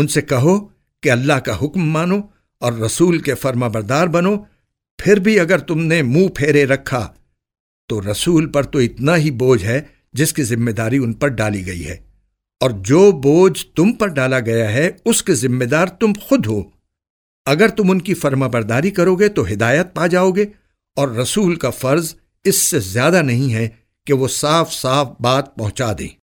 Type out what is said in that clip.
ان سے کہو کہ اللہ کا حکم مانو اور رسول کے فرما بردار بنو۔ پھر بھی اگر تم نے منہ پھیرے رکھا، تو رسول پر تو اتنا ہی بوجھ ہے جس کی ذمہ داری ان پر ڈالی گئی ہے۔ اور جو بوجھ تم پر ڈالا گیا ہے، اس کے ذمہ دار تم خود ہو۔ اگر تم ان کی فرما برداری کرو گے، تو ہدایت پا جاؤ گے۔ اور رسول کا فرض اس سے زیادہ نہیں ہے کہ وہ صاف صاف بات پہنچا دیں۔